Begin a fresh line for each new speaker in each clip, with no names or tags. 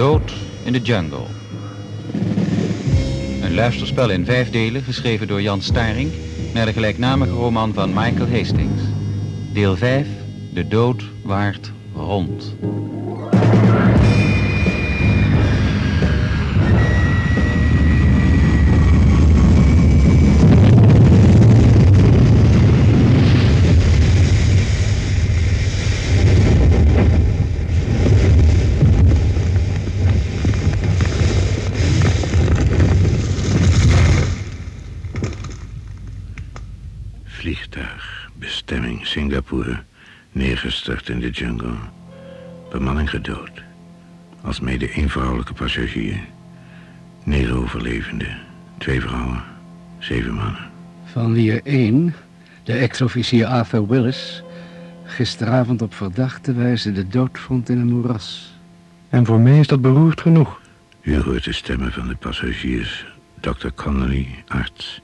dood in de jungle. Een luisterspel in vijf delen, geschreven door Jan Staring... naar de gelijknamige roman van Michael Hastings. Deel 5, De dood waart rond.
Singapore, neergestort in de jungle. Bemanning gedood. Als mede één vrouwelijke passagier. Negen overlevenden, twee vrouwen, zeven mannen.
Van wie er één, de ex-officier Arthur Willis, gisteravond op verdachte wijze de dood vond in een moeras.
En voor mij is dat beroerd genoeg.
U hoort de stemmen van de passagiers. Dr. Connolly, arts.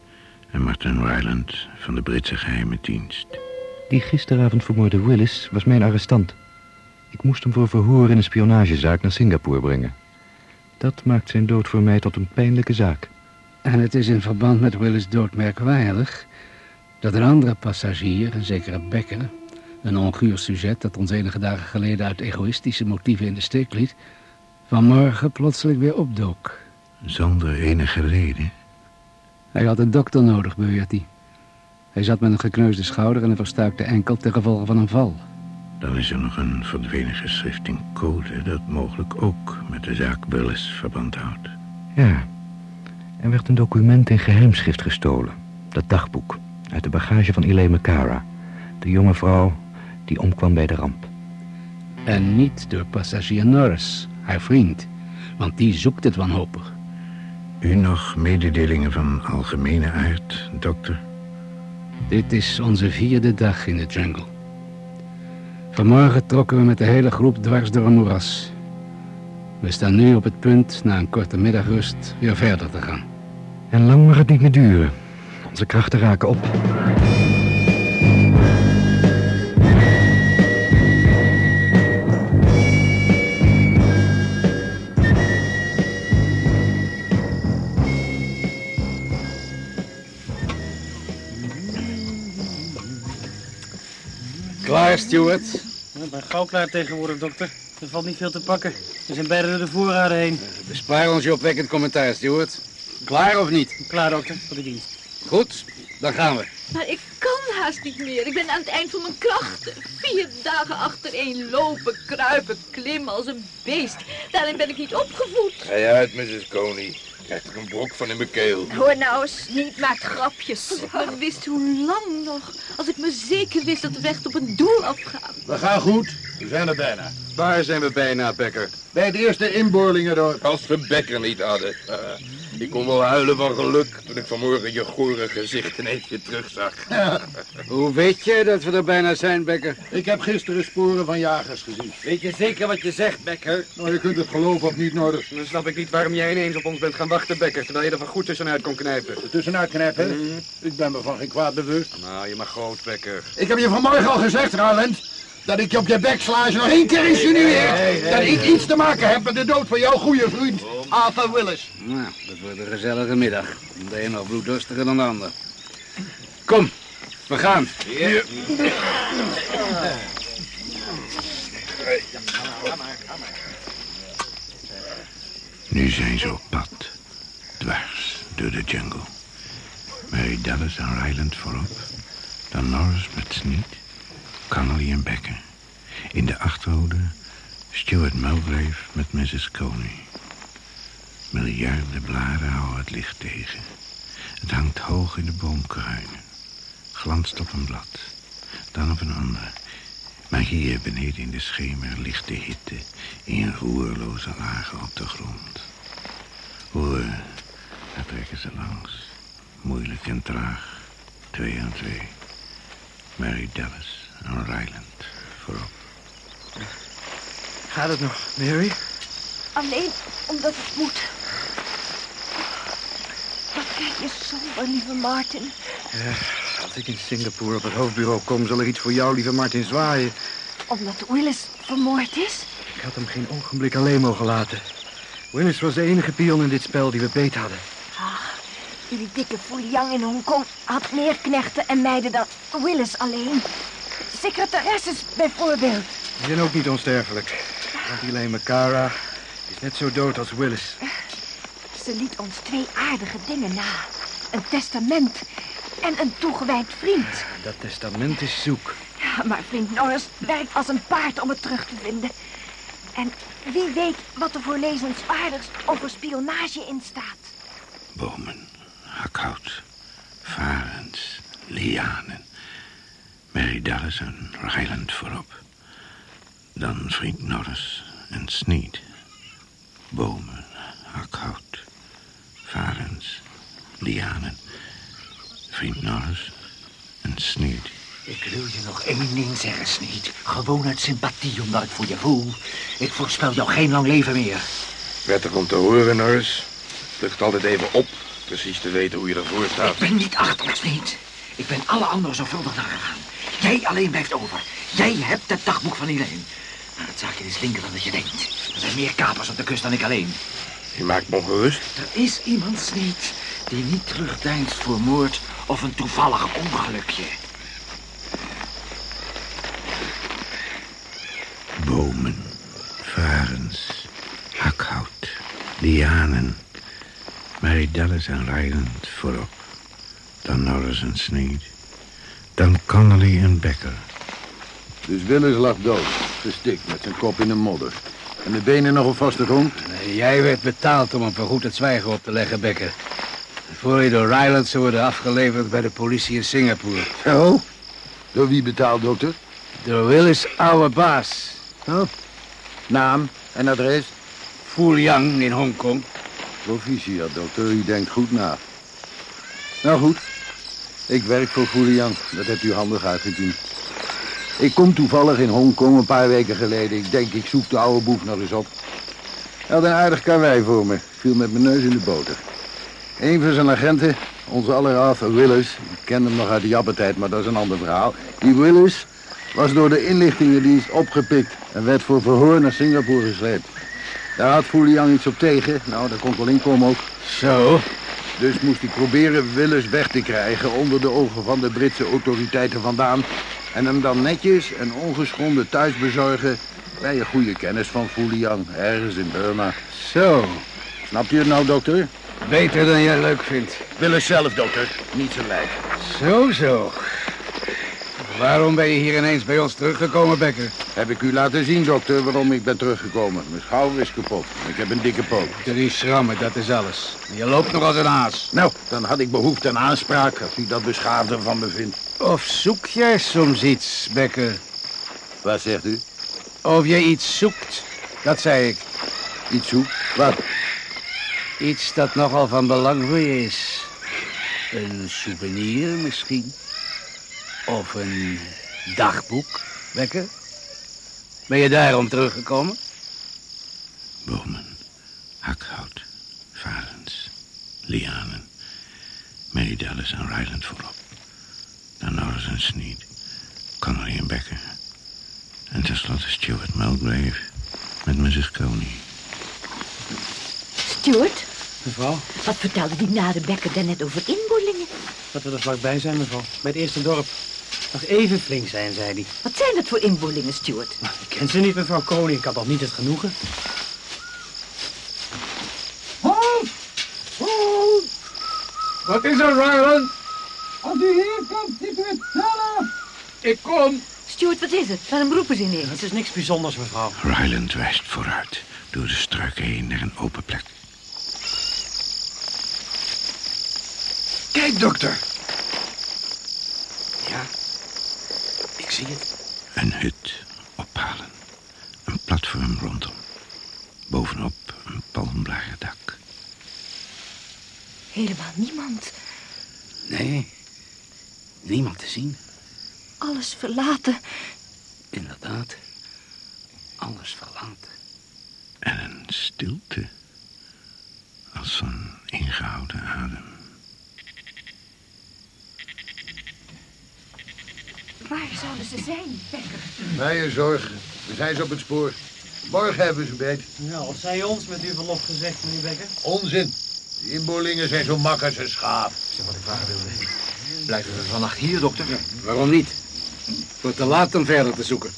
En Martin Ryland van de Britse geheime dienst.
Die gisteravond vermoorde Willis was mijn arrestant. Ik moest hem voor verhoor in een spionagezaak naar Singapore brengen. Dat maakt zijn dood voor mij tot een pijnlijke zaak.
En het is in verband met Willis' dood merkwaardig... dat een andere passagier, een zekere Becker... een onguur sujet dat ons enige dagen geleden uit egoïstische motieven in de steek liet... vanmorgen plotseling weer opdook.
Zonder enige reden.
Hij had een dokter nodig, beweert hij. Hij zat met een gekneusde schouder en een verstuikte enkel ten gevolge van een val.
Dan is er nog een verdwenen geschrift in code... dat mogelijk ook met de zaak Willis verband houdt.
Ja, er werd een document in geheimschrift gestolen. Dat dagboek, uit de bagage van Elaine Cara. De jonge vrouw die omkwam bij de ramp.
En niet door passagier Norris, haar vriend. Want die zoekt het wanhopig.
U nog mededelingen van algemene aard, dokter?
Dit is onze vierde dag in de jungle. Vanmorgen trokken we met de hele groep dwars door een moeras. We staan nu op het punt na een korte middagrust weer verder te gaan.
En lang mag het niet meer duren. Onze krachten raken op.
Klaar, Stuart?
Ik ben gauw klaar tegenwoordig, dokter. Er valt niet veel te pakken. We zijn beide door de voorraden heen.
Bespaar ons je opwekkend commentaar, Stuart. Klaar of niet?
Klaar, dokter, voor de dienst.
Goed, dan gaan we.
Maar ik kan haast niet meer. Ik ben aan het eind van mijn krachten. Vier dagen achtereen lopen, kruipen, klimmen als een beest. Daarin ben ik niet opgevoed.
Ga je uit, Mrs. Coney. Krijgt er een brok van in mijn keel.
Hoor nou eens, niet maakt grapjes. Als ik maar wist hoe lang nog. Als ik me zeker wist dat we echt op een doel afgaan.
We gaan goed. We zijn er bijna.
Waar zijn we bijna, Becker?
Bij de eerste inboorlingen door... Als we Becker niet hadden. Uh, ik kon wel huilen van geluk toen ik vanmorgen je gore gezicht ineens weer terugzag.
Ja. Hoe weet je dat we er bijna zijn, Becker?
Ik heb gisteren sporen van jagers gezien.
Weet je zeker wat je zegt, Becker?
Nou, je kunt het geloven of niet, Noorders.
Dan snap ik niet waarom jij ineens op ons bent gaan wachten, Becker, terwijl je er van goed tussenuit kon knijpen.
Er tussenuit knijpen? Mm. Ik ben me van geen kwaad bewust.
Nou, je mag groot, Becker.
Ik heb je vanmorgen al gezegd, Roland, dat ik je op je bek sla als je nog één keer insinueert hey, hey, hey, dat ik iets te maken heb met de dood van jouw goede vriend, Arthur Willis.
Nou, dat wordt een gezellige middag. De een nog bloeddorstiger dan de ander. Kom, we gaan.
Ja.
Nu zijn ze op pad. Dwars door de jungle. Mary Dallas en Ryland voorop. Dan Norris met Sneed. Connolly en Becker. In de achterhoede Stuart Mulgrave met Mrs. Coney. Miljarden blaren houden het licht tegen. Het hangt hoog in de boomkruinen. Glanst op een blad. Dan op een ander. Maar hier beneden in de schemer ligt de hitte in roerloze lagen op de grond. Hoor, daar trekken ze langs. Moeilijk en traag. Twee aan twee. Mary Dallas en Ryland voorop.
Gaat het nog, Mary?
Alleen omdat het moet. Wat kijk je somber, lieve Martin.
Ja, als ik in Singapore op het hoofdbureau kom, zal er iets voor jou, lieve Martin, zwaaien.
Omdat Willis vermoord is?
Ik had hem geen ogenblik alleen mogen laten. Willis was de enige pion in dit spel die we beet hadden.
Ach, die dikke Fuliang in Hongkong had meer knechten en meiden dan Willis alleen. Secretaresses bijvoorbeeld.
Die zijn ook niet onsterfelijk. Want die Lane Makara is net zo dood als Willis.
Ze liet ons twee aardige dingen na. Een testament en een toegewijd vriend.
Dat testament is zoek.
Ja, maar vriend Norris werkt als een paard om het terug te vinden. En wie weet wat er voor lezenswaardigs over spionage in staat.
Bomen, hakhout, varens, lianen. Mary Dallas en Ryland voorop. Dan vriend Norris en Sneed. Bomen, hakhout, varens, lianen. Vriend Norris en Sneed.
Ik wil je nog één ding zeggen, Sneed. Gewoon uit sympathie, omdat ik voor je voel. Ik voorspel jou geen lang leven meer.
Prettig om te horen, Norris. Lucht altijd even op. Precies te weten hoe je ervoor staat.
Ik ben niet achterlijk, Sneed. Ik ben alle anderen zorgvuldig nagegaan. Jij alleen blijft over. Jij hebt het dagboek van Elaine. Maar het zaakje is linker dan dat je denkt. Er zijn meer kapers op de kust dan ik alleen.
Je maakt me ongerust.
Er is iemand, Sneed, die niet terugdeinst voor moord of een toevallig ongelukje.
Bomen, varens, hakhout, lianen. Mary Dallas en Ryland voorop. Dan Norris en Sneed. Dan Connolly en Becker.
Dus Willis lag dood, gestikt met zijn kop in de modder. En de benen nog op vaste grond?
Nee, jij werd betaald om hem voorgoed het zwijgen op te leggen, Becker. Voor je door Ryland zou worden afgeleverd bij de politie in Singapore.
Zo? Door wie betaald, dokter?
Door Willis' oude baas.
Oh. Naam en adres?
Fuliang in Hongkong.
Proficiat, dokter. U denkt goed na. Nou goed. Ik werk voor Fuliang. Dat hebt u handig uitgediend. Ik kom toevallig in Hongkong een paar weken geleden. Ik denk, ik zoek de oude boef nog eens op. Hij had een aardig karwei voor me. Viel met mijn neus in de boter. Een van zijn agenten, onze aller Arthur Willis... Ik ken hem nog uit de jabbetijd, maar dat is een ander verhaal. Die Willis was door de inlichtingendienst opgepikt... en werd voor verhoor naar Singapore gesleept. Daar had Fuliang iets op tegen. Nou, daar kon wel in komen ook.
Zo.
Dus moest hij proberen Willis weg te krijgen... onder de ogen van de Britse autoriteiten vandaan... en hem dan netjes en ongeschonden thuis bezorgen... bij een goede kennis van Fuliang, ergens in Burma.
Zo.
Snapt u het nou, dokter?
Beter dan jij leuk vindt.
Willis zelf, dokter. Niet zijn lijk.
Zo, zo. Waarom ben je hier ineens bij ons teruggekomen, Becker?
Heb ik u laten zien, dokter, waarom ik ben teruggekomen. Mijn schouder is kapot. Ik heb een dikke poot.
Drie schrammen, dat is alles. Je loopt nog als een haas.
Nou, dan had ik behoefte aan aanspraak, als u dat beschaafder van me vindt.
Of zoek jij soms iets, Becker?
Wat zegt u?
Of je iets zoekt, dat zei ik.
Iets zoekt? Wat?
Iets dat nogal van belang voor je is. Een souvenir misschien. Of een dagboek, Becker. Ben je daarom teruggekomen?
Bomen, hakhout, varens, lianen. Mary Dallas en Ryland voorop. Dan Norris en Sneed. Connolly en Becker. En tenslotte Stuart Mulgrave met Mrs. Coney.
Stuart,
Mevrouw,
wat vertelde die nare bekker daarnet over inboorlingen?
dat we er vlakbij zijn, mevrouw. Bij het eerste dorp. Nog even flink zijn, zei hij.
Wat zijn dat voor inboorlingen, Stuart?
Ik ken ze niet, mevrouw Koning. Ik had nog niet het genoegen.
Halt! Halt!
Wat is er, Ryland?
Als u hier komt, ziet u het zelf!
Ik kom.
Stuart, wat is het? Waarom roepen ze ineens?
Het is niks bijzonders, mevrouw.
Ryland wijst vooruit, door de struiken heen naar een open plek.
Kijk, dokter. Ja, ik zie het.
Een hut ophalen. Een platform rondom. Bovenop een palmbladerdak.
Helemaal niemand.
Nee, niemand te zien.
Alles verlaten.
Inderdaad, alles verlaten.
En een stilte. Als van ingehouden adem.
Waar zouden ze zijn, Becker?
Mij je zorg. We zijn ze op het spoor. Morgen hebben ze beet.
Ja, als zij ons met uw verlof gezegd, meneer Becker.
Onzin. Die inboorlingen zijn zo mak als een schaap.
Zeg wat ik vragen wilde. Blijven we vannacht hier, dokter?
Waarom niet? Wordt te laat om verder te zoeken.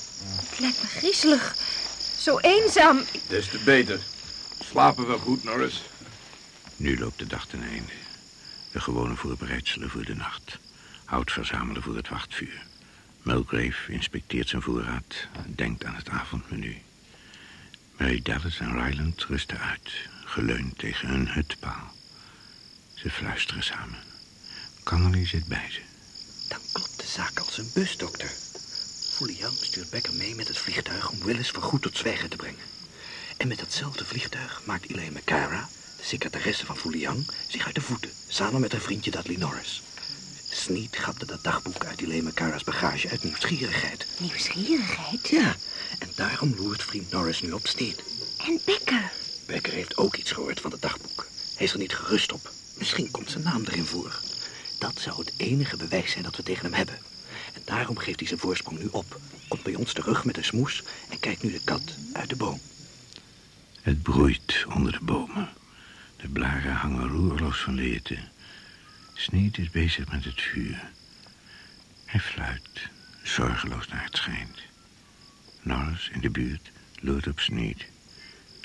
Het lijkt me griezelig. Zo eenzaam.
Des te beter. Slapen we goed, Norris?
Nu loopt de dag ten einde. De gewone voorbereidselen voor de nacht. Hout verzamelen voor het wachtvuur. Mulgrave inspecteert zijn voorraad. Denkt aan het avondmenu. Mary Dallas en Ryland rusten uit. Geleund tegen hun hutpaal. Ze fluisteren samen. Connolly zit bij ze.
Dan klopt de zaak als een bus, dokter. Stuurt Becker mee met het vliegtuig om Willis voorgoed tot zwijgen te brengen. En met datzelfde vliegtuig maakt Elaine McCara, de secretaresse van Foulian, zich uit de voeten, samen met haar vriendje Dudley Norris. Sneed grapte dat dagboek uit Elaine McCara's bagage uit nieuwsgierigheid.
Nieuwsgierigheid?
Ja, en daarom loert vriend Norris nu op Sneed.
En Becker?
Becker heeft ook iets gehoord van het dagboek. Hij is er niet gerust op. Misschien komt zijn naam erin voor. Dat zou het enige bewijs zijn dat we tegen hem hebben. En daarom geeft hij zijn voorsprong nu op. Komt bij ons terug met een smoes en kijkt nu de kat uit de boom.
Het broeit onder de bomen. De blaren hangen roerloos van leerte. Sneed is bezig met het vuur. Hij fluit, zorgeloos naar het schijnt. Norris in de buurt loert op Sneed.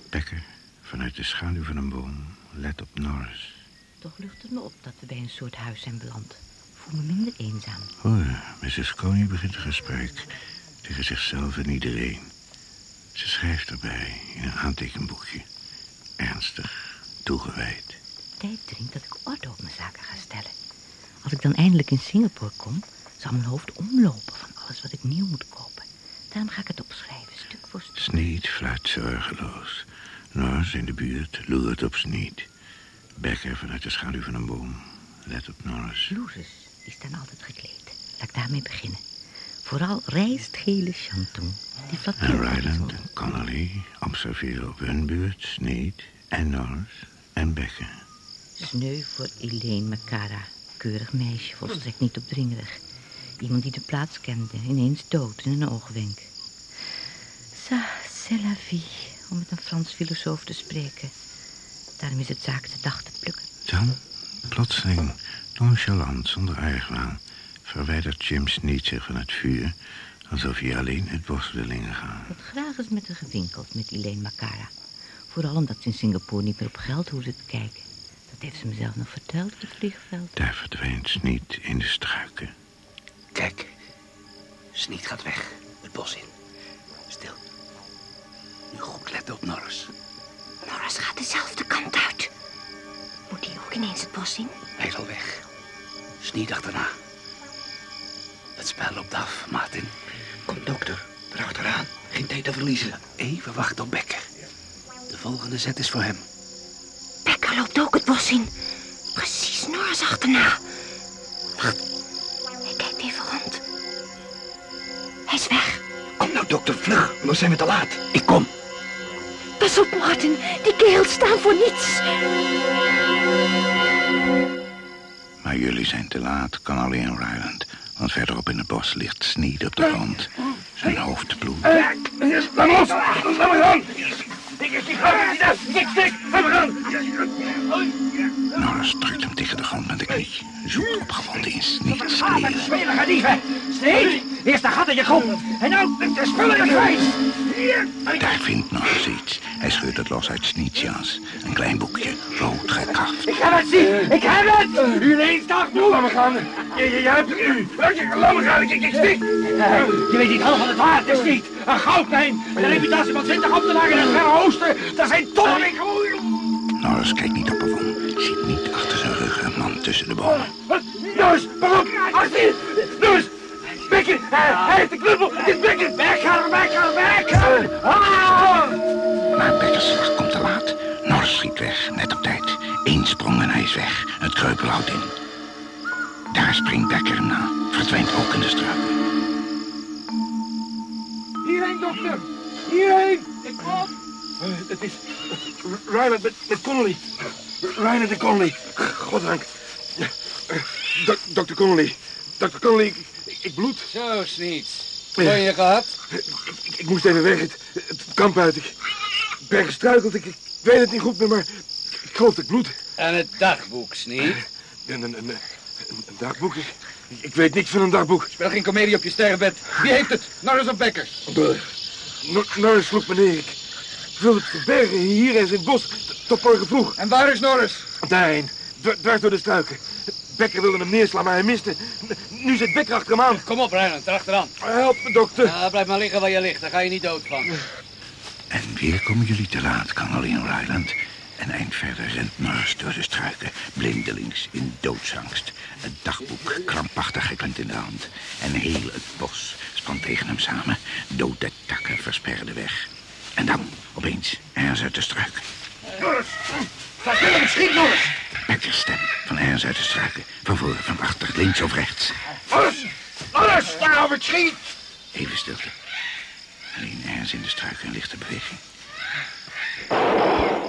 Becker, vanuit de schaduw van een boom, let op Norris.
Toch lucht het me op dat we bij een soort huis zijn beland. Voel me minder eenzaam.
Hoor, Mrs. Coney begint een gesprek tegen zichzelf en iedereen. Ze schrijft erbij in een aantekenboekje. Ernstig, toegewijd.
Tijd dringt dat ik orde op mijn zaken ga stellen. Als ik dan eindelijk in Singapore kom, zal mijn hoofd omlopen van alles wat ik nieuw moet kopen. Daarom ga ik het opschrijven, stuk voor stuk.
Sneed fluit zorgeloos. Norris in de buurt loert op Sneed. Becker vanuit de schaduw van een boom. Let op Norris.
Blouses, die staan altijd gekleed. Laat ik daarmee beginnen. Vooral rijstgele chanton. Die
En Ryland en Connolly observeren op hun beurt Sneed en Norris en Becker.
Sneu voor Elaine Macara. Keurig meisje, volstrekt niet opdringerig. Iemand die de plaats kende, ineens dood in een oogwenk. Ça, c'est la vie, om met een Frans filosoof te spreken. Daarom is het zaak de dag te plukken.
Dan, plotseling, nonchalant, zonder argwaan... verwijdert Jim Sneed zich van het vuur... alsof hij alleen het bos wil ingaan.
Wat graag is met haar gewinkeld, met Elaine Macara. Vooral omdat ze in Singapore niet meer op geld hoefde te kijken. Dat heeft ze mezelf nog verteld op het vliegveld.
Daar verdwijnt Sneed in de struiken.
Kijk, Sneed gaat weg, het bos in. Stil. Nu goed letten op Norris.
Norris gaat dezelfde kant uit. Moet hij ook ineens het bos in?
Hij is al weg. Sneed achterna. Het spel loopt af, Martin. Kom, dokter. Erachteraan. Geen tijd te verliezen. Even wachten op Becker. De volgende zet is voor hem.
Becker loopt ook het in. Precies Norris achterna. Wacht. Hij kijkt even rond. Hij is weg.
Kom nou, dokter, vlug. Anders zijn we te laat. Ik kom.
Pas op, Martin. Die kerels staan voor niets.
Maar jullie zijn te laat, Connolly en Ryland. Want verderop in het bos ligt Sneed op de grond. Zijn hoofd bloedt.
Laat los! Laat me gaan! Ik, ik, ik ga niet af! Ik stik! Gaan!
Norris drukt hem tegen de grond met de knie. Zoekt opgewonden in
met
kleren.
smelige dieven! Sneed! Eerst de gat in je kop! En nou de spullen in je!
Daar vindt Norris iets. Hij scheurt het los uit Sneeds jas. Een klein boekje, rood gekaft.
Ik heb het zien! Ik heb het! U ineens dag toe! Laat me gaan! Je, je, je hebt het nu! Laat me gaan! Ik, ik, ik stik! Je weet niet half van het waard is niet! Een goudmijn! Een reputatie van 20 ambtenaren in het Verre Oosten! Dat zijn tonnen in
Norris kijkt niet op een won. Ziet niet achter zijn rug een man tussen de bomen.
Jongens, waarom? Achter! Jongens! Bekker! Hij, heeft de knuppel! Het is Bekker! Bekker! Bekker! Bekker! Ah!
Maar Beckers slag komt te laat. Norris schiet weg, net op tijd. Eén sprong en hij is weg. Het kreupel houdt in. Daar springt Becker hem na. Verdwijnt ook in de struik.
Hierheen, dokter! Hierheen! Ik kom! Het is Ryland met, met Connolly. Ryland en Connolly. Goddank. Dok- Dokter Connolly. Dokter Connolly, ik, bloed.
Zo, Sneeds. Ben je gehad?
Ik, ik moest even weg, het, het kamp uit. Ik ben gestruikeld, ik, ik weet het niet goed meer, maar ik geloof dat ik bloed.
En het dagboek, Sneed?
Een, een, een, een, dagboek? Ik, weet niks van een dagboek.
Speel geen komedie op je sterrenbed. Wie heeft het? Norris of Becker?
Nor- Norris sloeg me neer. Ik wilde het verbergen hier in het bos, tot morgen vroeg.
En waar is Norris?
Daarheen, dw- dwars door de struiken. Becker wilde hem neerslaan, maar hij miste. Nu zit Becker achter hem aan.
Kom op, Reinland, erachteraan.
Help me, dokter.
Ja, blijf maar liggen waar je ligt, daar ga je niet dood van.
En weer komen jullie te laat, Connolly Ryland. Een eind verder rent Norris door de struiken, blindelings, in doodsangst. Het dagboek krampachtig geklemd in de hand. En heel het bos spant tegen hem samen. Dode takken versperren de weg. En dan, opeens, ergens uit de struik.
Norris! Ga hem, schiet Norris!
Becker's stem, van ergens uit de struiken. Van voor, van achter, links of rechts.
Norris! Norris, daar het schiet!
Even stilte. Alleen ergens in de struiken een lichte beweging.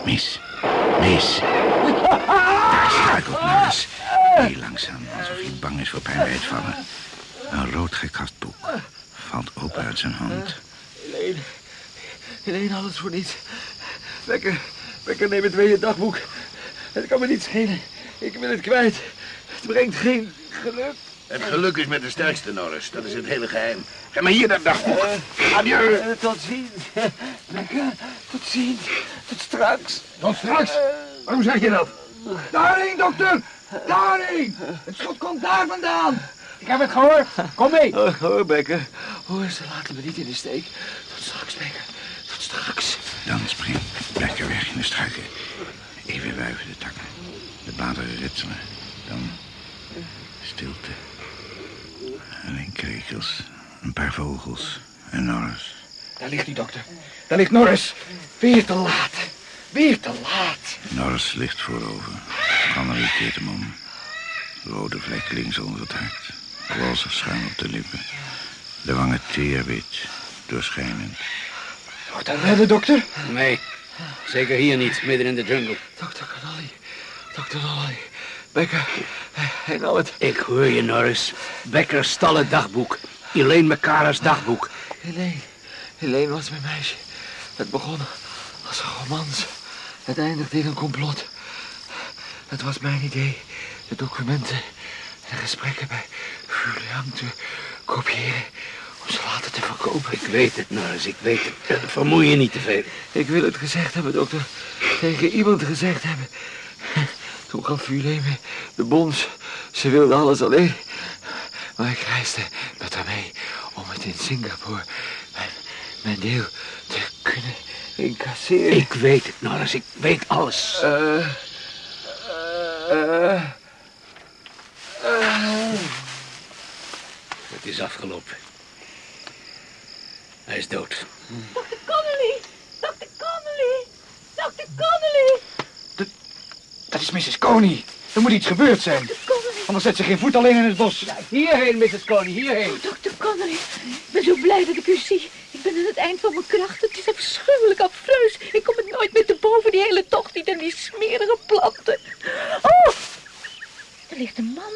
Mis. Mis. Daar struikelt Norris. Heel langzaam, alsof hij bang is voor pijn bij het vallen. Een rood gekast boek valt open uit zijn hand.
Helene. Helene, alles voor niets. Becker, Becker, neem het weer je dagboek. Het kan me niet schelen. Ik wil het kwijt. Het brengt geen geluk.
Het geluk is met de sterkste, Norris. Dat is het hele geheim. Ga maar hier dat dagboek. Adieu.
Eh, tot ziens. Becker, tot ziens. Tot straks.
Tot straks? Waarom zeg je dat? Daarheen, dokter! Daarheen! Het schot komt daar vandaan! Ik heb het gehoord. Kom mee.
Oh, hoor, Becker. Hoor, ze laten me niet in de steek. Tot straks, Becker. Straks.
Dan springt Becker weg in de struiken. Even wuiven de takken. De bladeren ritselen. Dan stilte. Alleen krekels. Een paar vogels. En Norris.
Daar ligt die dokter. Daar ligt Norris. Weer te laat. Weer te laat.
Norris ligt voorover. Connolly keert hem om. Rode vlek links onder het hart. Roze schuim op de lippen. De wangen teerwit. Doorschijnend.
Wordt hij redden, dokter?
Nee, zeker hier niet, midden in de jungle.
Dokter Connolly. Dokter Connolly. Becker, hij, hij nam het.
Ik hoor je, Norris. Becker stal het dagboek. Elaine McCara's dagboek.
Helene. Helene was mijn meisje. Het begon als een romans. Het eindigde in een complot. Het was mijn idee de documenten en de gesprekken bij Julian te kopiëren ze later te verkopen.
Ik weet het, Norris, ik weet het. Vermoei je niet te veel.
Ik wil het gezegd hebben, dokter. Tegen iemand gezegd hebben. Toen gaf Julie me de bons. Ze wilde alles alleen. Maar ik reisde met haar mee om het in Singapore mijn, mijn deel te kunnen incasseren.
Ik weet het, Norris, ik weet alles.
Eh. eh, eh.
Het is afgelopen. Hij is dood.
Dr. Connolly! Dr. Connolly! Dr. Connolly!
Dat is Mrs. Coney. Er moet iets gebeurd zijn. Anders zet ze geen voet alleen in het bos. Hierheen, Mrs. Coney, hierheen.
Dr. Connolly, ik ben zo blij dat ik u zie. Ik ben aan het eind van mijn kracht. Het is afschuwelijk afreus. Ik kom het nooit meer te boven, die hele tocht niet en die smerige planten. Oh! Er ligt een man.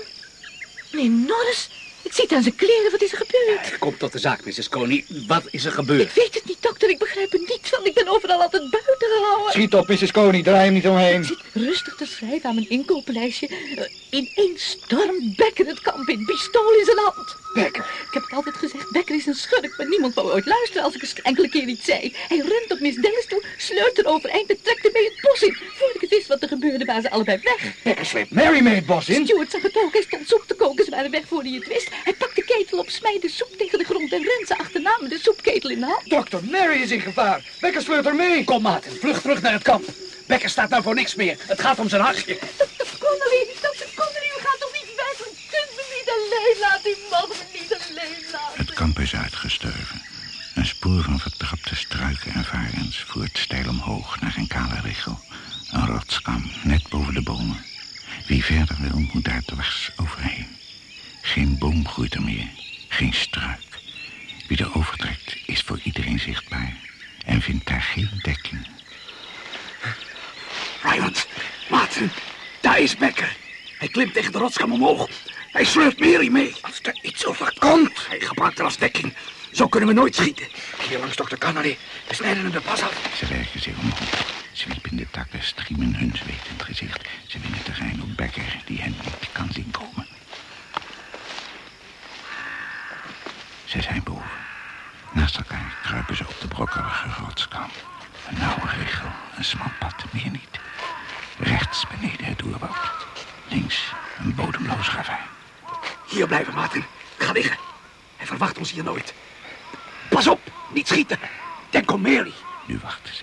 Meneer Norris. Ik zie het aan zijn kleren. Wat is er gebeurd?
Kom tot de zaak, Mrs. Coney. Wat is er gebeurd?
Ik weet het niet, dokter. Ik begrijp er niets van. Ik ben overal altijd buiten gehouden.
Schiet op, Mrs. Coney, draai hem niet omheen.
Ik zit rustig te schrijven aan mijn inkooplijstje. Uh, in één storm het kamp in, pistool in zijn hand.
Becker?
Ik heb het altijd gezegd, Becker is een schurk, maar niemand wou ooit luisteren als ik eens enkele keer iets zei. Hij rent op Miss Dennis toe, sleurt haar overeind en trekt ermee het bos in. Voordat ik het wist wat er gebeurde, waren ze allebei weg.
Becker sleept Mary mee het bos in.
Stuart zag het ook, hij stond soep te koken, ze waren weg voordat hij het wist. Hij pakt de ketel op, smijt de soep tegen de grond en rent ze achterna met de soepketel in de hand.
Dokter Mary is in gevaar. Becker sleurt er mee.
Kom, Maarten, vlug terug naar het kamp. Becker staat nou voor niks meer. Het gaat om zijn hartje.
Dr. Connolly, Dr. Connolly, u gaat toch niet weg? U kunt me niet alleen laten, u mag me niet alleen laten.
Het kamp is uitgestorven. Een spoor van vertrapte struiken en varens voert steil omhoog naar een kale richel. Een rotskam, net boven de bomen. Wie verder wil, moet daar dwars overheen. Geen boom groeit er meer, geen struik. Wie er overtrekt, is voor iedereen zichtbaar en vindt daar geen dekking.
Ryland, Maarten, daar is Becker. Hij klimt tegen de rotskam omhoog. Hij sleurt Mary mee. Als er iets overkomt. Hij gebruikt haar als dekking. Zo kunnen we nooit schieten. Hier langs dokter Connolly. We snijden hem de pas af.
Ze werken zich omhoog. Zwiepende takken striemen hun zweet in het gezicht. Ze winnen terrein op Becker, die hen niet kan zien komen. Ze zijn boven. Naast elkaar kruipen ze op de brokkelige rotskam. Een nauwe richel, een smal pad, meer niet. Rechts beneden het oerwoud. Links een bodemloos ravijn.
Hier blijven, Martin. Ga liggen. Hij verwacht ons hier nooit. Pas op, niet schieten. Denk om Mary.
Nu wachten ze.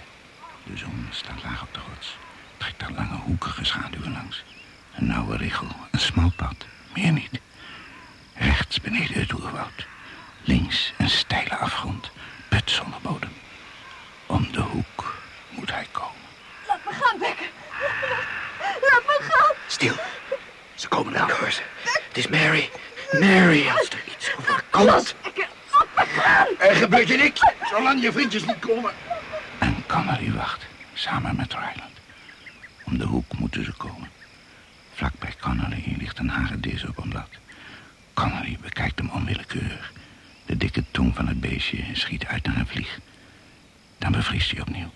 De zon staat laag op de rots. Trekt daar lange hoekige schaduwen langs. Een nauwe richel, een smal pad, meer niet. Rechts beneden het oerwoud. Links een steile afgrond, put zonder bodem. Om de hoek moet hij komen.
Laat me gaan, Becker.
Stil. Ze komen eraan. Hoor ze. Het is Mary. Mary, als er iets overkomt.
Er gebeurt je niks, zolang je vriendjes niet komen.
En Connolly wacht, samen met Ryland. Om de hoek moeten ze komen. Vlak bij Connolly ligt een hagedis op een blad. Connolly bekijkt hem onwillekeurig. De dikke tong van het beestje schiet uit naar een vlieg. Dan bevriest hij opnieuw.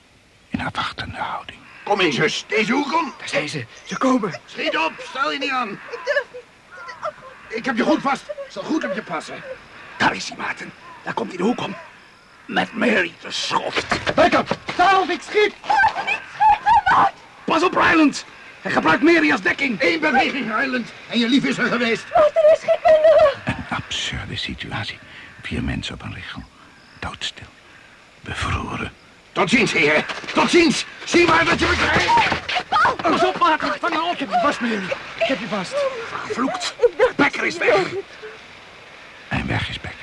In afwachtende houding.
Kom eens, zus. Deze hoek om.
Daar zijn ze. Ze komen.
Schiet op, stel je niet aan. Ik heb je goed vast. Zal goed op je passen.
Daar is hij, Maarten. Daar komt hij de hoek om. Met Mary te schoft.
Sta op, ik schiet.
Pas op, Ryland. Hij gebruikt Mary als dekking.
Eén beweging, Ryland. En je lief is er geweest.
Martin is geen kinderen.
Een absurde situatie. Vier mensen op een richel. Doodstil. Bevroren.
Tot ziens, heren. Tot ziens. Zie maar dat je me krijgt.
Pas op, Maarten. Vang op. Ik heb je vast, Mary. Ik heb je vast.
Vloekt. Becker is weg.
En weg is Becker.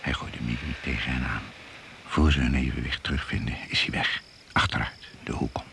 Hij gooit de Mimi tegen hen aan. Voor ze hun evenwicht terugvinden, is hij weg. Achteruit, de hoek om.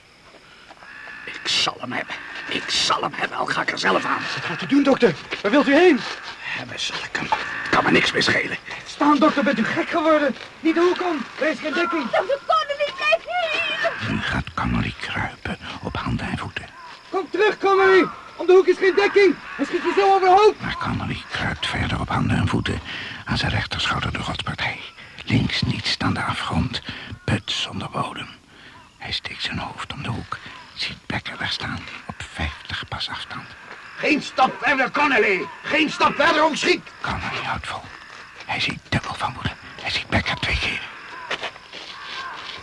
Ik zal hem hebben. Ik zal hem hebben, al ga ik er zelf aan.
Wat gaat u doen, dokter? Waar wilt u heen?
Hebben zal ik hem. Het kan me niks meer schelen.
Staan, dokter. Bent u gek geworden? Niet de hoek om. Is geen dekking.
Dokter Connolly, blijf hier.
Nu gaat Connolly kruipen op handen en voeten.
Kom terug, Connolly. Om de hoek is geen dekking. Hij schiet je zo overhoop.
Maar Connolly kruipt verder op handen en voeten. Aan zijn rechterschouder de rotspartij. Links niets dan de afgrond. Put zonder bodem. Hij steekt zijn hoofd om de hoek. Ziet Becker daar staan op 50 pas afstand.
Geen stap verder, Connolly. Geen stap verder, om schiet.
Connolly houdt vol. Hij ziet dubbel van woede. Hij ziet Becker twee keer.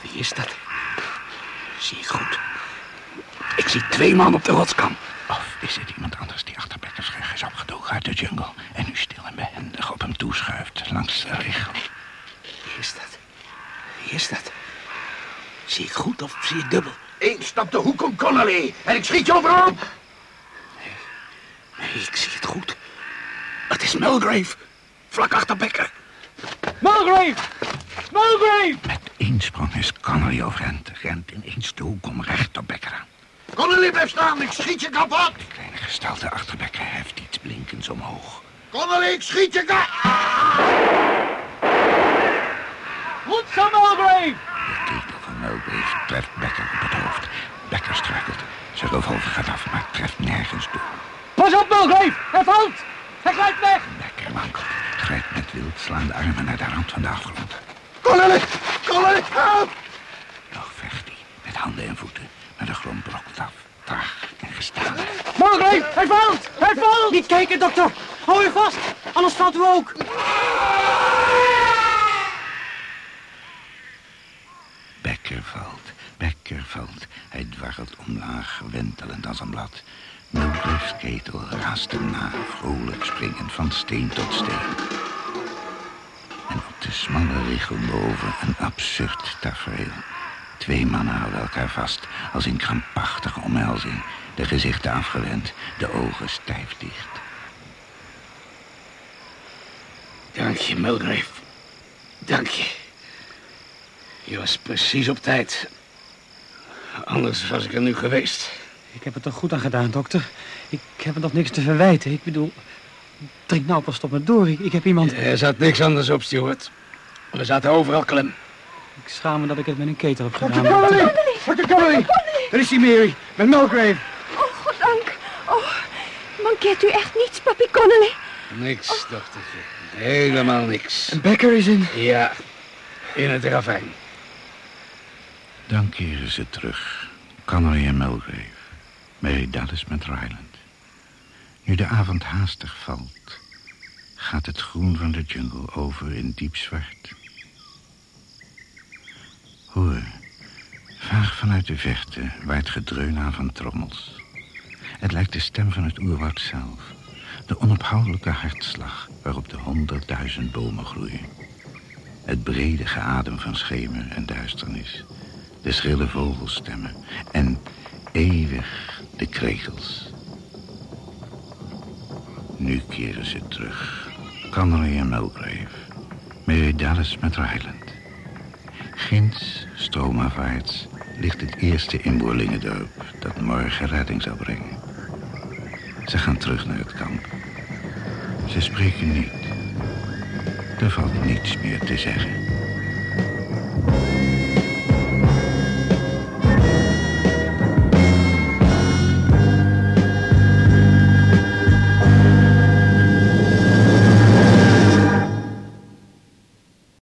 Wie is dat? Zie ik goed. Ik zie twee man op de rotskam.
Of is het iemand anders die achter Beckers rug is opgedoken uit de jungle... en nu stil en behendig op hem toeschuift langs de richel?
Wie is dat? Wie is dat? Zie ik goed of zie ik dubbel?
Eén stap de hoek om, Connolly. En ik schiet je overhoop.
Nee, ik zie het goed. Het is Mulgrave. Vlak achter Becker.
Mulgrave! Mulgrave!
Met één sprong is Connolly overend. Rent ineens de hoek om recht op Becker aan.
Connolly, blijf staan. Ik schiet je kapot.
De kleine gestalte achter Becker heft iets blinkends omhoog.
Connolly, ik schiet je kapot.
Goed zo, Mulgrave!
De ketel van Mulgrave treft Becker op het hoofd. Becker struikelt. Zijn revolver gaat af, maar treft nergens toe.
Pas op, Mulgrave! Hij valt! Hij glijdt weg!
Becker wankelt. Grijpt met wild slaande armen naar de rand van de afgrond.
Connolly, Connolly, help.
Nog vecht hij, met handen en voeten. Maar de grond brokkelt af. Traag en
Hij valt! Hij valt! Niet kijken, dokter! Hou je vast, anders valt u ook!
Becker valt, Becker valt. Hij dwarrelt omlaag, wentelend als een blad. Mulgrave's ketel raast hem na, vrolijk springend van steen tot steen. En op de smalle richel boven een absurd tafereel. Twee mannen houden elkaar vast, als in krampachtige omhelzing. De gezichten afgewend, de ogen stijf dicht.
Dank je, Mulgrave. Dank je. Je was precies op tijd. Anders was ik er nu geweest.
Ik heb het er goed aan gedaan, dokter. Ik heb er nog niks te verwijten. Ik bedoel, drink nou pas op me door. Ik, ik heb iemand...
Er zat niks anders op, Stuart. We zaten overal klem.
Ik schaam me dat ik het met een ketel heb gedaan.
Dr. Connolly, Dr. Connolly. Daar is die Mary, met Mulgrave.
Oh, goddank. Oh, mankeert u echt niets, papi Connolly?
Niks, dochtertje. Helemaal niks.
En Becker is in...
Ja, in het ravijn.
Dan keren ze terug. Connery en Mulgrave. Mary Dallas met Ryland. Nu de avond haastig valt... gaat het groen van de jungle over in diep zwart. Hoor, vaag vanuit de verte waait gedreun aan van trommels. Het lijkt de stem van het oerwoud zelf. De onophoudelijke hartslag waarop de honderdduizend bomen groeien. Het brede geadem van schemer en duisternis. De schrille vogelstemmen. En eeuwig de krekels. Nu keren ze terug. Connery en Mulgrave. Mary Dallas met Ryland. Ginds, stroomafwaarts, ligt het eerste inboorlingendorp... dat morgen redding zal brengen. Ze gaan terug naar het kamp. Ze spreken niet. Er valt niets meer te zeggen.